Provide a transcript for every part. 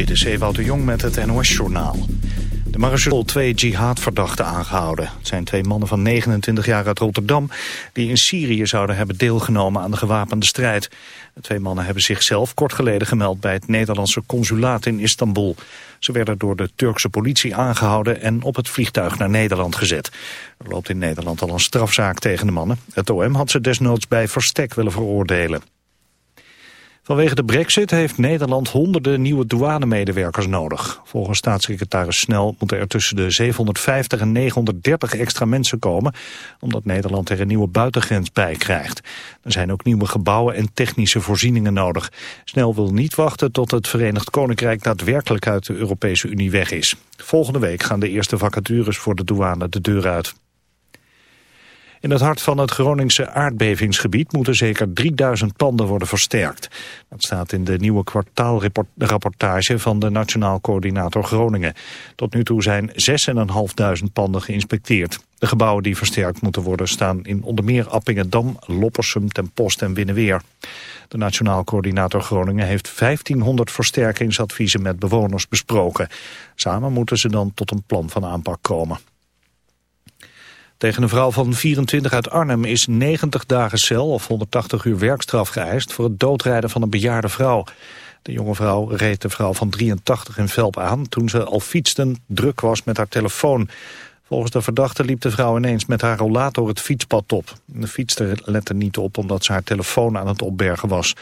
Dit is Ewout de Jong met het NOS-journaal. De marechal twee jihadverdachten aangehouden. Het zijn twee mannen van 29 jaar uit Rotterdam... die in Syrië zouden hebben deelgenomen aan de gewapende strijd. De twee mannen hebben zichzelf kort geleden gemeld... bij het Nederlandse consulaat in Istanbul. Ze werden door de Turkse politie aangehouden... en op het vliegtuig naar Nederland gezet. Er loopt in Nederland al een strafzaak tegen de mannen. Het OM had ze desnoods bij verstek willen veroordelen. Vanwege de brexit heeft Nederland honderden nieuwe douanemedewerkers nodig. Volgens staatssecretaris Snel moeten er tussen de 750 en 930 extra mensen komen... omdat Nederland er een nieuwe buitengrens bij krijgt. Er zijn ook nieuwe gebouwen en technische voorzieningen nodig. Snel wil niet wachten tot het Verenigd Koninkrijk daadwerkelijk uit de Europese Unie weg is. Volgende week gaan de eerste vacatures voor de douane de deur uit. In het hart van het Groningse aardbevingsgebied moeten zeker 3000 panden worden versterkt. Dat staat in de nieuwe kwartaalrapportage van de Nationaal Coördinator Groningen. Tot nu toe zijn 6.500 panden geïnspecteerd. De gebouwen die versterkt moeten worden staan in onder meer Appingedam, Loppersum, Ten Post en Binnenweer. De Nationaal Coördinator Groningen heeft 1500 versterkingsadviezen met bewoners besproken. Samen moeten ze dan tot een plan van aanpak komen. Tegen een vrouw van 24 uit Arnhem is 90 dagen cel of 180 uur werkstraf geëist voor het doodrijden van een bejaarde vrouw. De jonge vrouw reed de vrouw van 83 in Velp aan toen ze al fietsten druk was met haar telefoon. Volgens de verdachte liep de vrouw ineens met haar rollator het fietspad op. De fietster lette niet op omdat ze haar telefoon aan het opbergen was.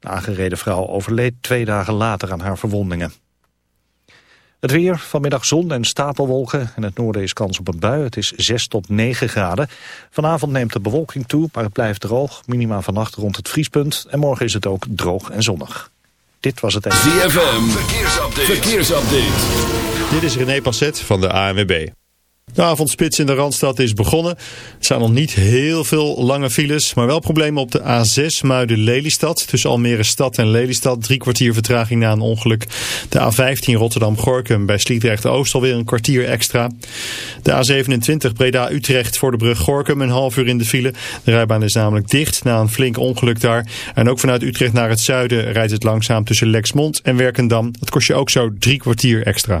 De aangereden vrouw overleed twee dagen later aan haar verwondingen. Het weer, vanmiddag zon en stapelwolken. In het noorden is kans op een bui. Het is 6 tot 9 graden. Vanavond neemt de bewolking toe, maar het blijft droog. Minima vannacht rond het vriespunt. En morgen is het ook droog en zonnig. Dit was het... ZFM, verkeersupdate. verkeersupdate. Dit is René Passet van de ANWB. De avondspits in de Randstad is begonnen. Er zijn nog niet heel veel lange files, maar wel problemen op de A6 Muiden-Lelystad. Tussen Almere Stad en Lelystad, drie kwartier vertraging na een ongeluk. De A15 Rotterdam-Gorkum bij Sliedrecht-Oost alweer een kwartier extra. De A27 Breda-Utrecht voor de brug Gorkum een half uur in de file. De rijbaan is namelijk dicht na een flink ongeluk daar. En ook vanuit Utrecht naar het zuiden rijdt het langzaam tussen Lexmond en Werkendam. Dat kost je ook zo drie kwartier extra.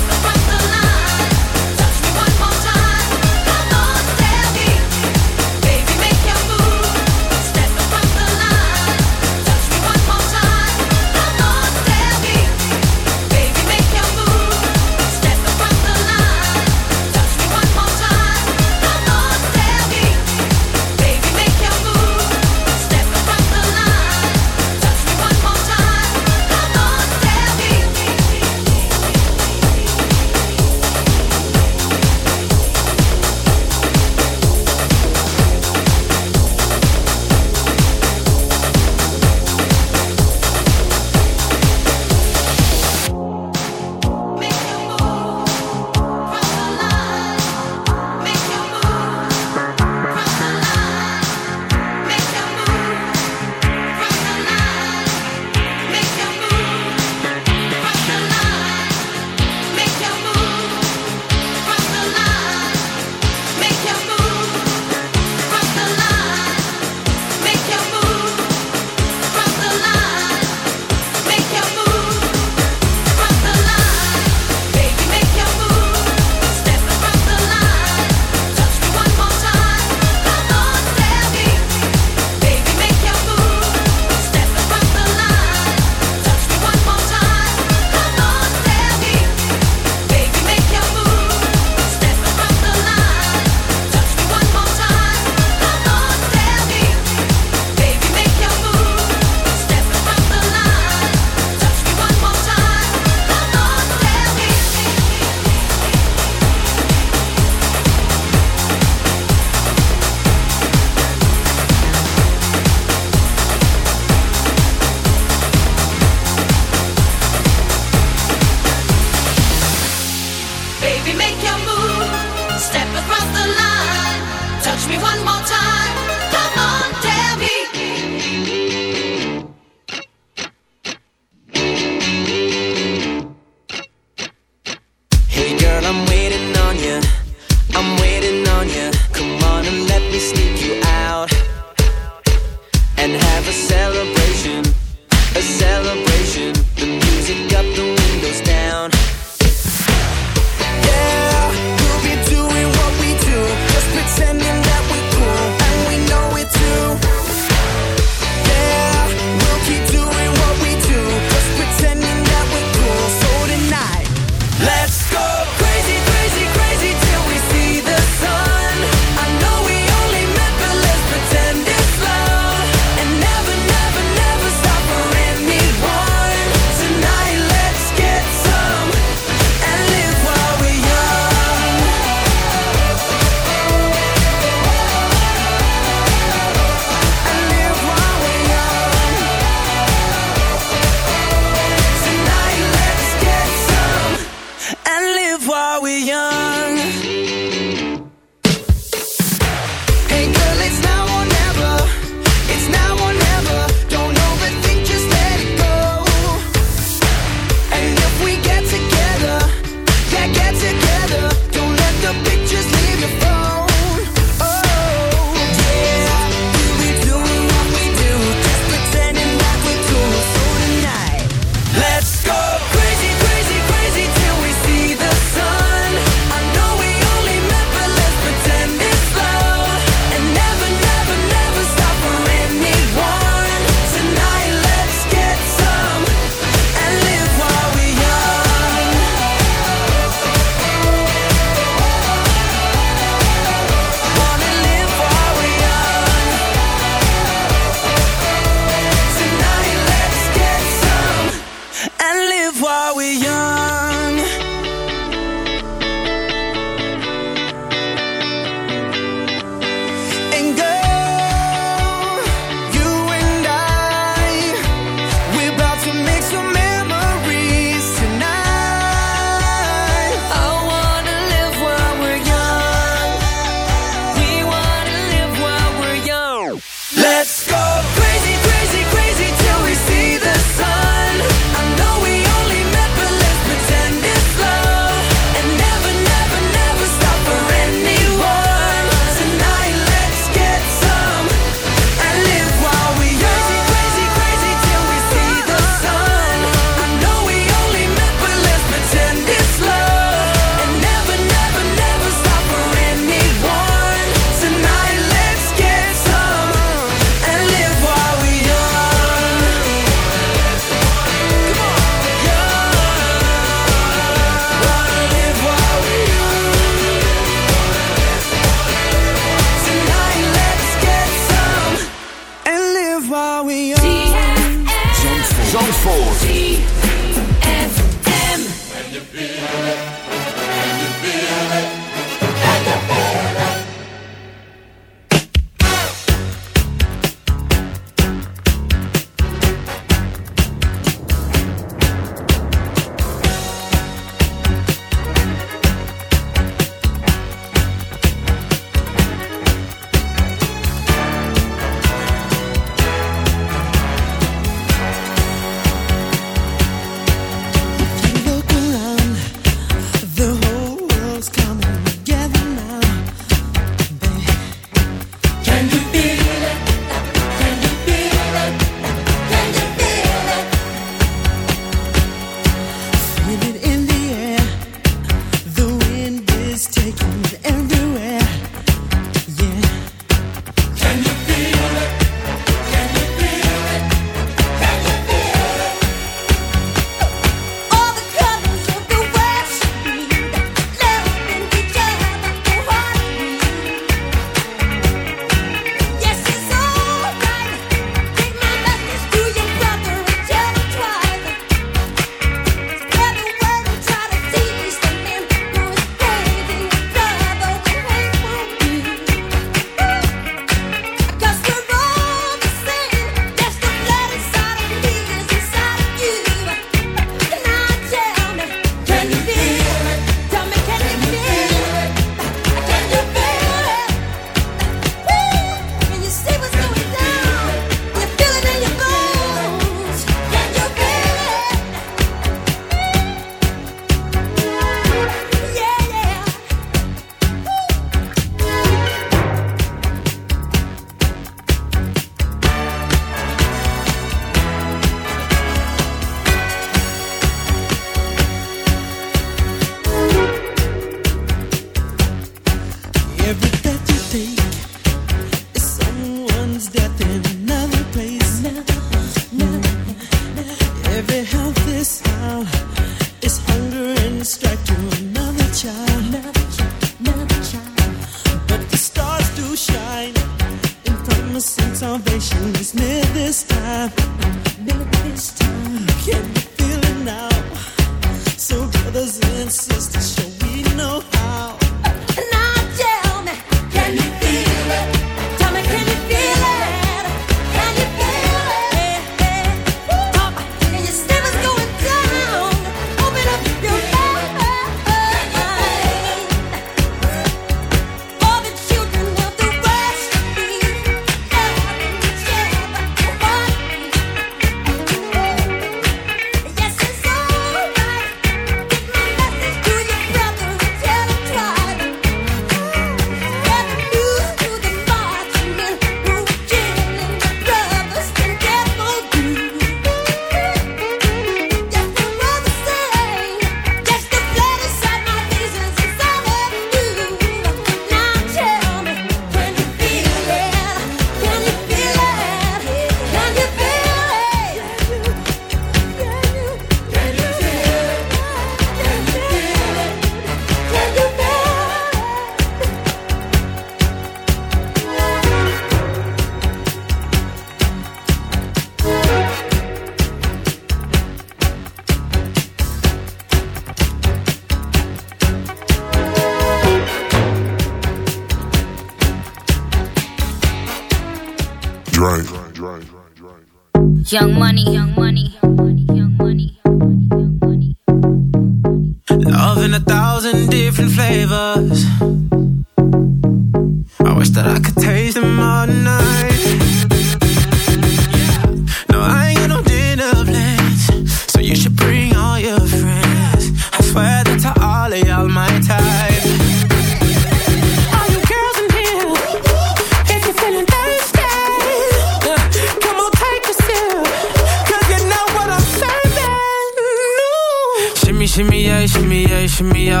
to me, I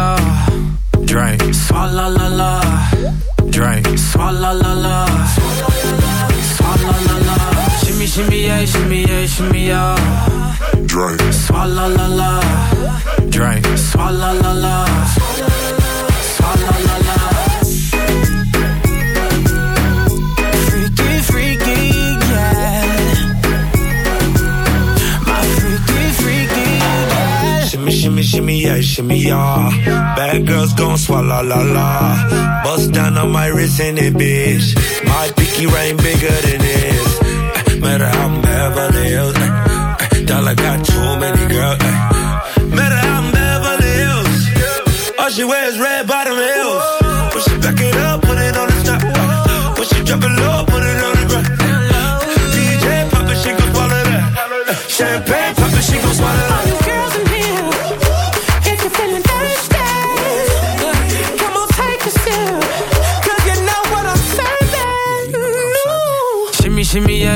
yeah, shimmy, yeah. Bad girls gon' swallow la la. Bust down on my wrist in it, bitch. My pinky ring bigger than this. Eh, Matter how I'm Beverly Hills. eh, eh, Dollar got too many girls. Matter how I'm Beverly Hills. All she wears red bottom heels. When she back it up, put it on the top. When she drop it low, put it on the ground. DJ pop it, she gon' swallow that. Champagne pop it, she gon' swallow that.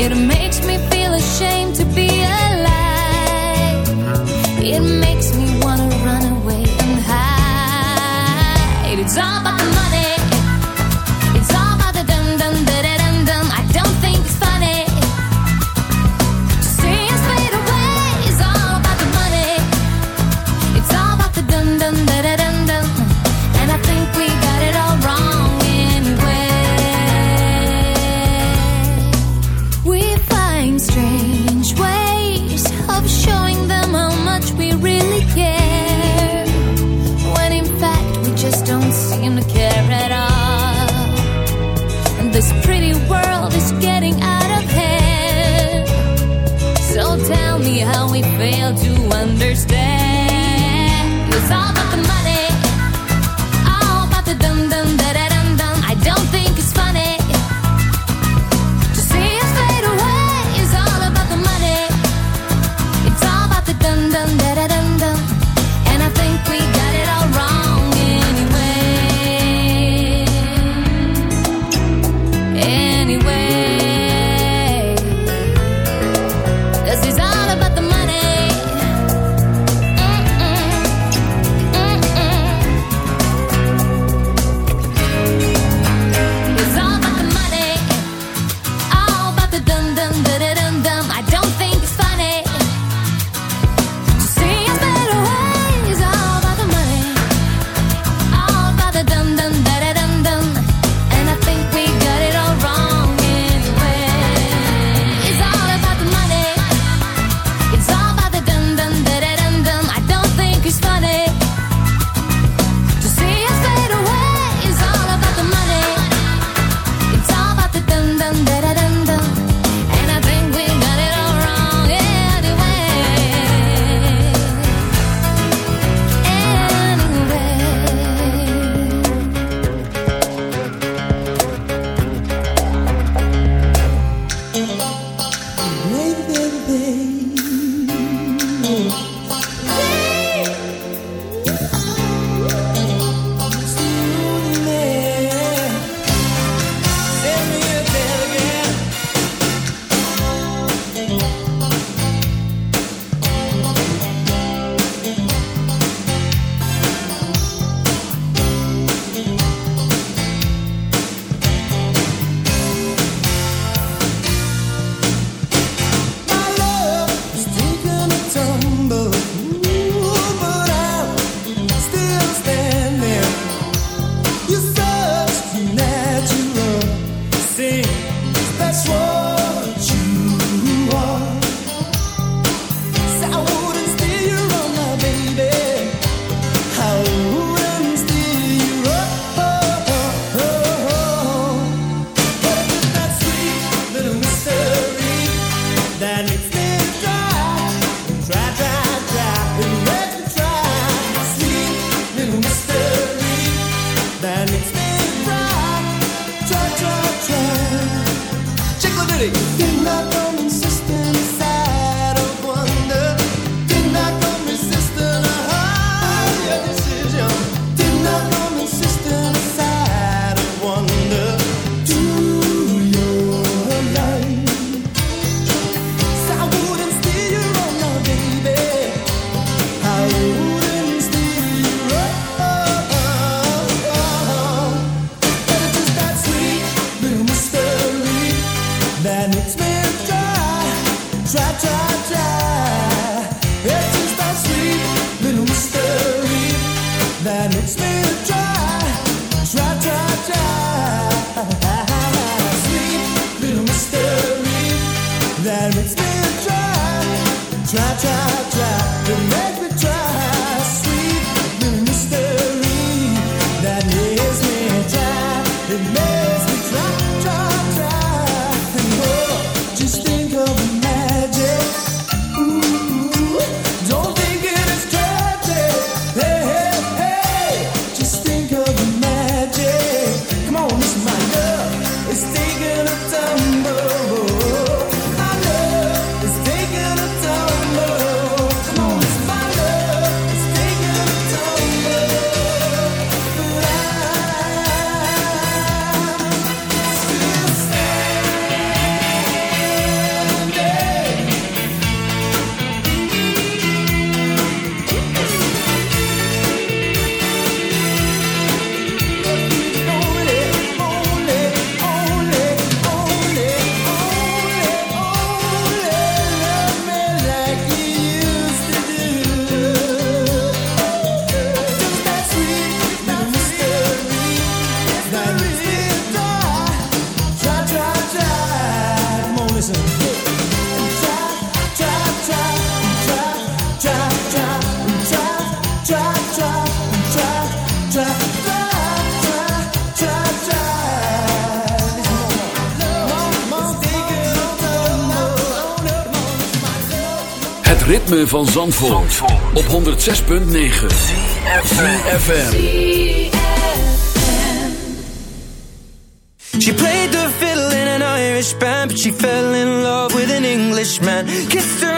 It makes me feel ashamed to be alive. It makes me wanna run away and hide. It's all about ritme van Zandvoort, op 106.9 FM. She played the fiddle in an Irish band, but she fell in love with an Englishman. Kissed her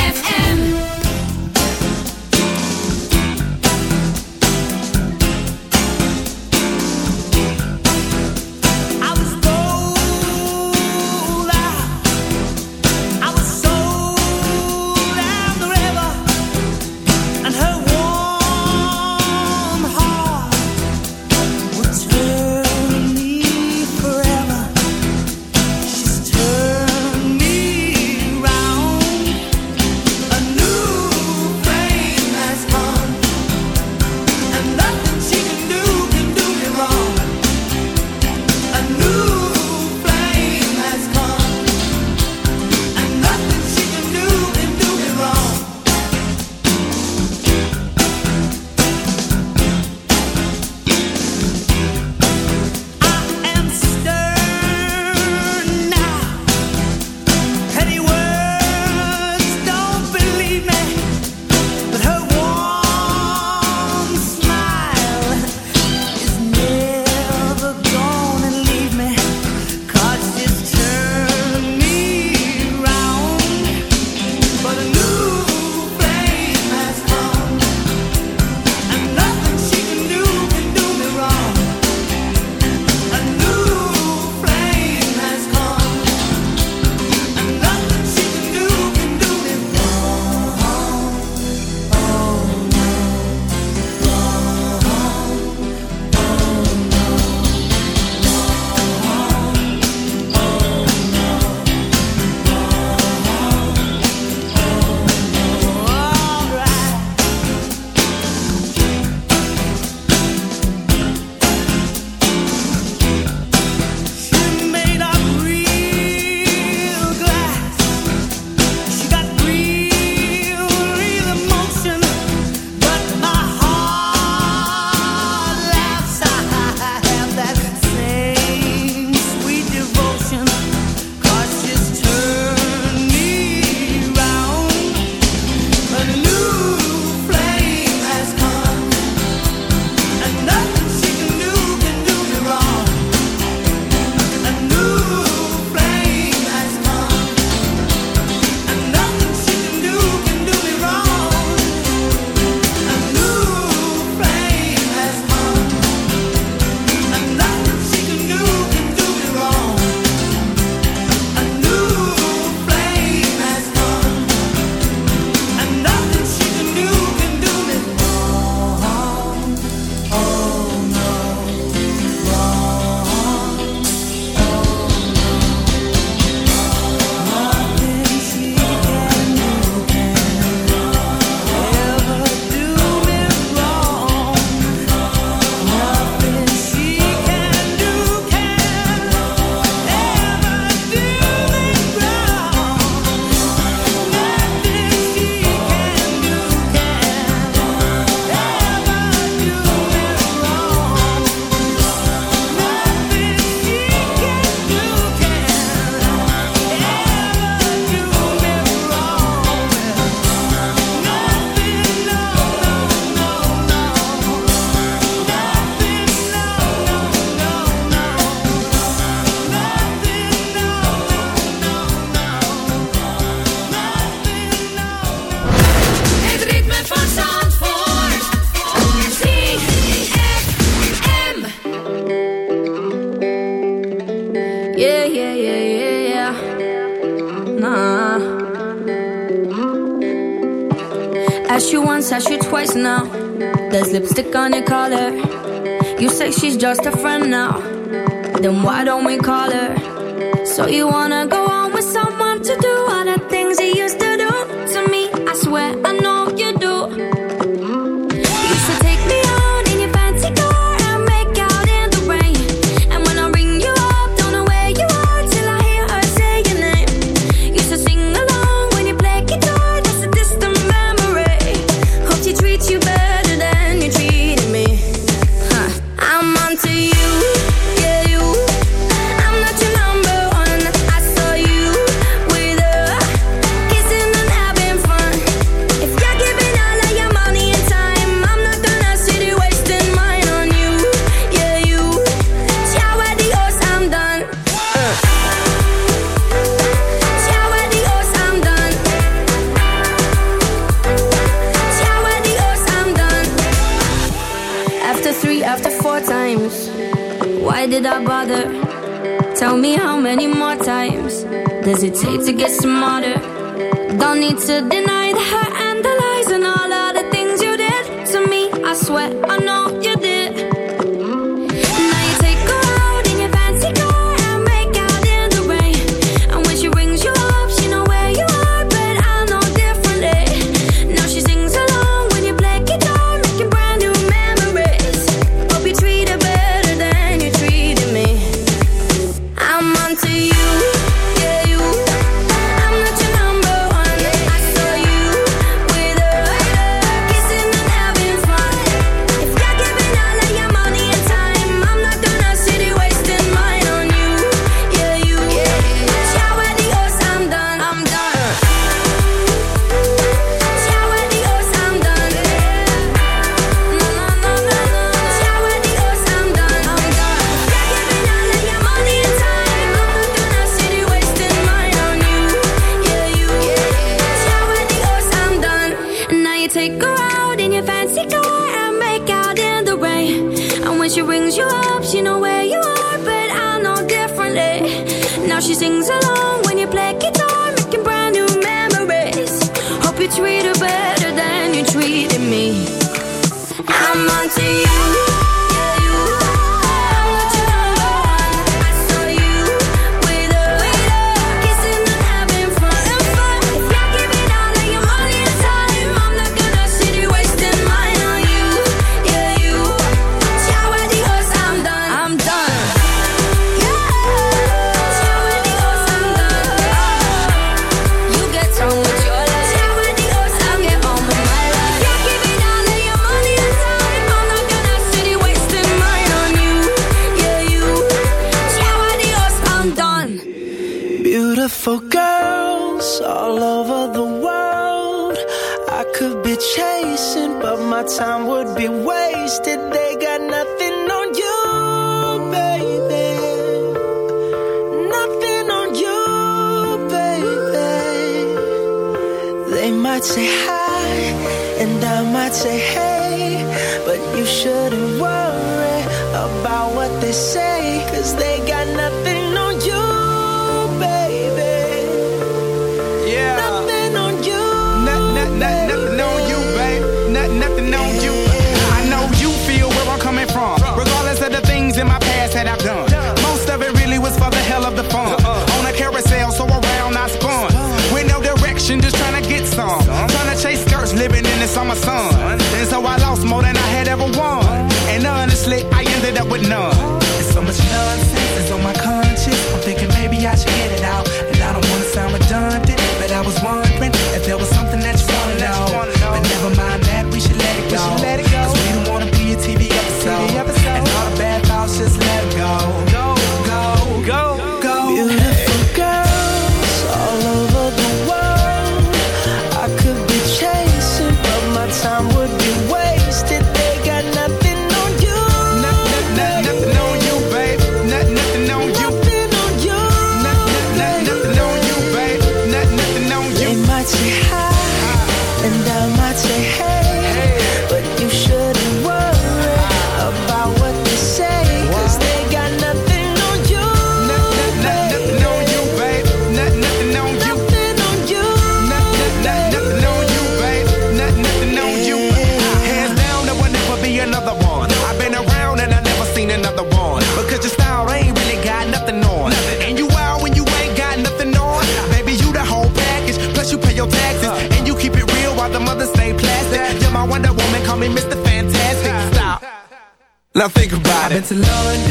to and